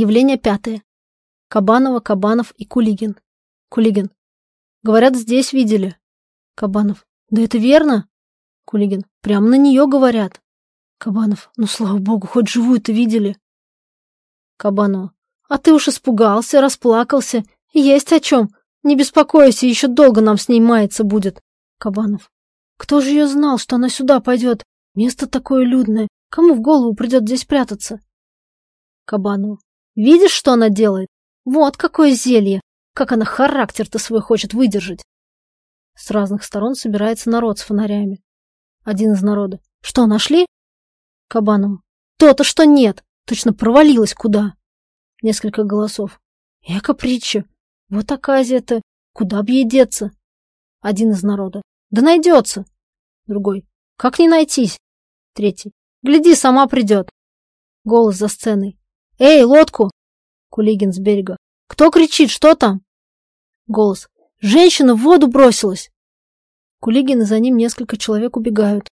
Явление пятое. Кабанова, Кабанов и Кулигин. Кулигин. Говорят, здесь видели. Кабанов. Да это верно? Кулигин. Прямо на нее говорят. Кабанов. Ну, слава богу, хоть живую-то видели. Кабанова. А ты уж испугался, расплакался. Есть о чем. Не беспокойся, еще долго нам с ней маяться будет. Кабанов. Кто же ее знал, что она сюда пойдет? Место такое людное. Кому в голову придет здесь прятаться? Кабанова. Видишь, что она делает? Вот какое зелье. Как она характер-то свой хочет выдержать. С разных сторон собирается народ с фонарями. Один из народа. Что, нашли? Кабанова. То-то, что нет. Точно провалилась куда. Несколько голосов. Эка притча. Вот оказия-то. Куда б ей деться? Один из народа. Да найдется. Другой. Как не найтись? Третий. Гляди, сама придет. Голос за сценой. Эй, лодку! Кулигин с берега. Кто кричит? Что там? Голос. Женщина в воду бросилась. Кулигин и за ним несколько человек убегают.